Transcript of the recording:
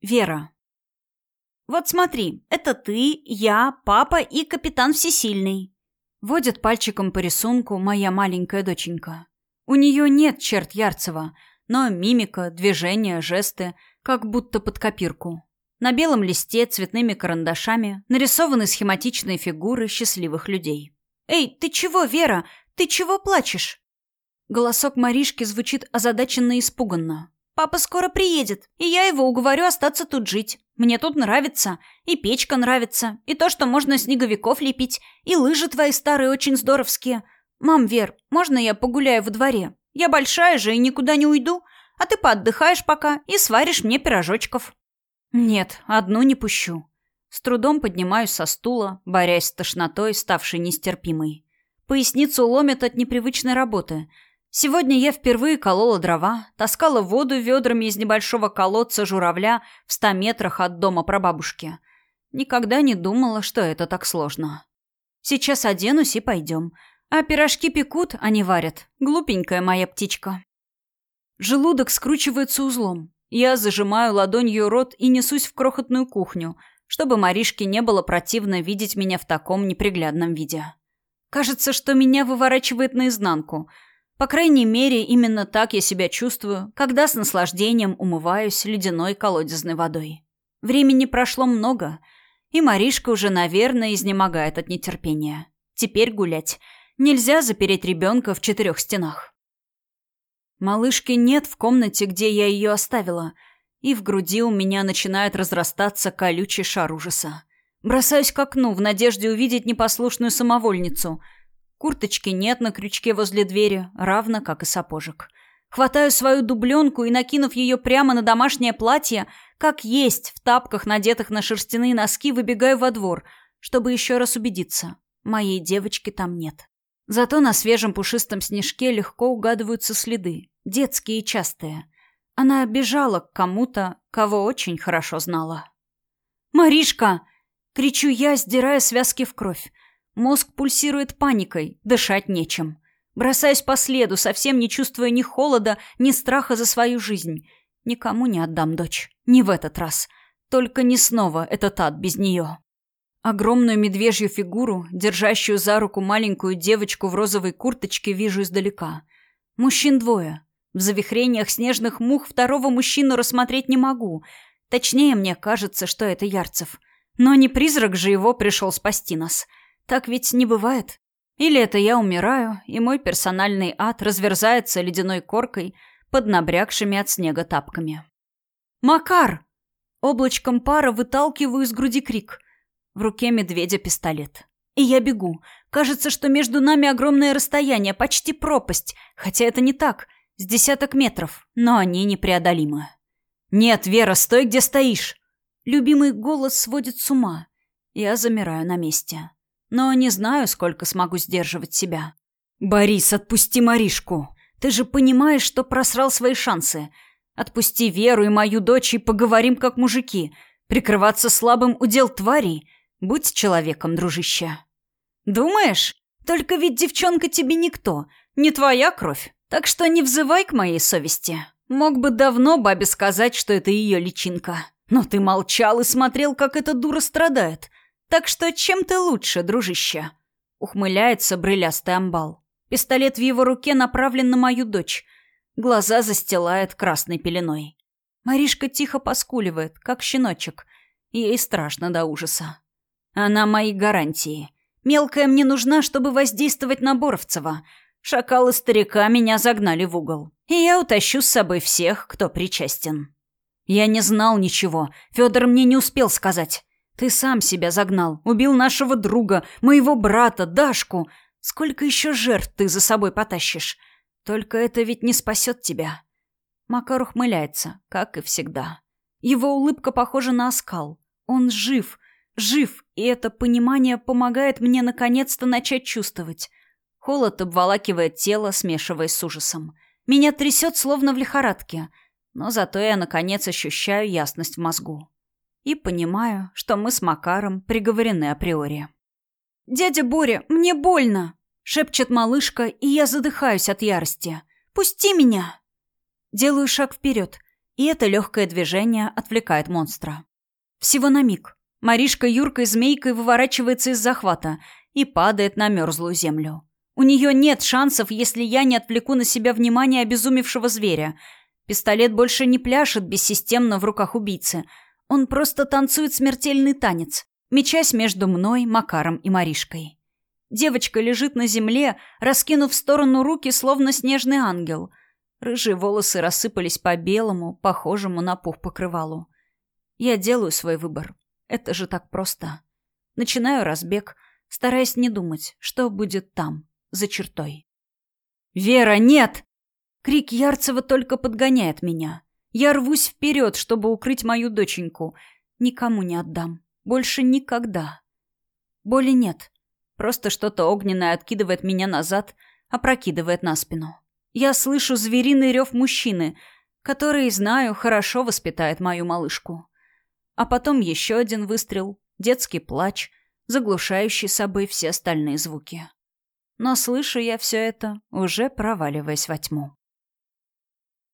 Вера. «Вот смотри, это ты, я, папа и капитан Всесильный». Водит пальчиком по рисунку моя маленькая доченька. У нее нет черт Ярцева, но мимика, движения, жесты, как будто под копирку. На белом листе цветными карандашами нарисованы схематичные фигуры счастливых людей. «Эй, ты чего, Вера? Ты чего плачешь?» Голосок Маришки звучит озадаченно и испуганно. «Папа скоро приедет, и я его уговорю остаться тут жить. Мне тут нравится, и печка нравится, и то, что можно снеговиков лепить, и лыжи твои старые очень здоровские. Мам, Вер, можно я погуляю во дворе? Я большая же и никуда не уйду, а ты поотдыхаешь пока и сваришь мне пирожочков». «Нет, одну не пущу». С трудом поднимаюсь со стула, борясь с тошнотой, ставшей нестерпимой. Поясницу ломит от непривычной работы – Сегодня я впервые колола дрова, таскала воду ведрами из небольшого колодца журавля в ста метрах от дома прабабушки. Никогда не думала, что это так сложно. Сейчас оденусь и пойдем. А пирожки пекут, а не варят. Глупенькая моя птичка. Желудок скручивается узлом. Я зажимаю ладонью рот и несусь в крохотную кухню, чтобы Маришке не было противно видеть меня в таком неприглядном виде. Кажется, что меня выворачивает наизнанку — по крайней мере, именно так я себя чувствую, когда с наслаждением умываюсь ледяной колодезной водой. Времени прошло много, и Маришка уже, наверное, изнемогает от нетерпения. Теперь гулять. Нельзя запереть ребенка в четырех стенах. Малышки нет в комнате, где я ее оставила, и в груди у меня начинает разрастаться колючий шар ужаса. Бросаюсь к окну в надежде увидеть непослушную самовольницу — Курточки нет на крючке возле двери, равно как и сапожек. Хватаю свою дубленку и, накинув ее прямо на домашнее платье, как есть, в тапках, надетых на шерстяные носки, выбегаю во двор, чтобы еще раз убедиться. Моей девочки там нет. Зато на свежем пушистом снежке легко угадываются следы, детские и частые. Она бежала к кому-то, кого очень хорошо знала. «Маришка!» — кричу я, сдирая связки в кровь. Мозг пульсирует паникой, дышать нечем. Бросаюсь по следу, совсем не чувствуя ни холода, ни страха за свою жизнь. Никому не отдам дочь. Не в этот раз. Только не снова этот ад без нее. Огромную медвежью фигуру, держащую за руку маленькую девочку в розовой курточке, вижу издалека. Мужчин двое. В завихрениях снежных мух второго мужчину рассмотреть не могу. Точнее, мне кажется, что это Ярцев. Но не призрак же его пришел спасти нас. — так ведь не бывает. Или это я умираю, и мой персональный ад разверзается ледяной коркой под набрякшими от снега тапками. «Макар!» Облачком пара выталкиваю из груди крик. В руке медведя пистолет. И я бегу. Кажется, что между нами огромное расстояние, почти пропасть. Хотя это не так. С десяток метров. Но они непреодолимы. «Нет, Вера, стой, где стоишь!» Любимый голос сводит с ума. Я замираю на месте но не знаю, сколько смогу сдерживать себя. «Борис, отпусти Маришку! Ты же понимаешь, что просрал свои шансы. Отпусти Веру и мою дочь и поговорим как мужики. Прикрываться слабым удел тварей. Будь человеком, дружище». «Думаешь? Только ведь девчонка тебе никто. Не твоя кровь. Так что не взывай к моей совести. Мог бы давно бабе сказать, что это ее личинка. Но ты молчал и смотрел, как эта дура страдает. Так что чем ты лучше, дружище?» Ухмыляется брылястый амбал. Пистолет в его руке направлен на мою дочь. Глаза застилает красной пеленой. Маришка тихо поскуливает, как щеночек. Ей страшно до ужаса. Она мои гарантии. Мелкая мне нужна, чтобы воздействовать на Боровцева. Шакалы старика меня загнали в угол. И я утащу с собой всех, кто причастен. Я не знал ничего. Федор мне не успел сказать. Ты сам себя загнал, убил нашего друга, моего брата, Дашку. Сколько еще жертв ты за собой потащишь? Только это ведь не спасет тебя. Макар ухмыляется, как и всегда. Его улыбка похожа на оскал. Он жив, жив, и это понимание помогает мне наконец-то начать чувствовать. Холод обволакивает тело, смешиваясь с ужасом. Меня трясет, словно в лихорадке, но зато я, наконец, ощущаю ясность в мозгу и понимаю, что мы с Макаром приговорены априори. «Дядя Боря, мне больно!» — шепчет малышка, и я задыхаюсь от ярости. «Пусти меня!» Делаю шаг вперед, И это легкое движение отвлекает монстра. Всего на миг. Маришка юркой змейкой выворачивается из захвата и падает на мерзлую землю. У нее нет шансов, если я не отвлеку на себя внимание обезумевшего зверя. Пистолет больше не пляшет бессистемно в руках убийцы. Он просто танцует смертельный танец, мечась между мной, Макаром и Маришкой. Девочка лежит на земле, раскинув в сторону руки, словно снежный ангел. Рыжие волосы рассыпались по белому, похожему на пух покрывалу. Я делаю свой выбор. Это же так просто. Начинаю разбег, стараясь не думать, что будет там, за чертой. «Вера, нет!» Крик Ярцева только подгоняет меня. Я рвусь вперед, чтобы укрыть мою доченьку. Никому не отдам. Больше никогда. Боли нет. Просто что-то огненное откидывает меня назад, опрокидывает на спину. Я слышу звериный рев мужчины, который, знаю, хорошо воспитает мою малышку. А потом еще один выстрел, детский плач, заглушающий собой все остальные звуки. Но слышу я все это, уже проваливаясь во тьму.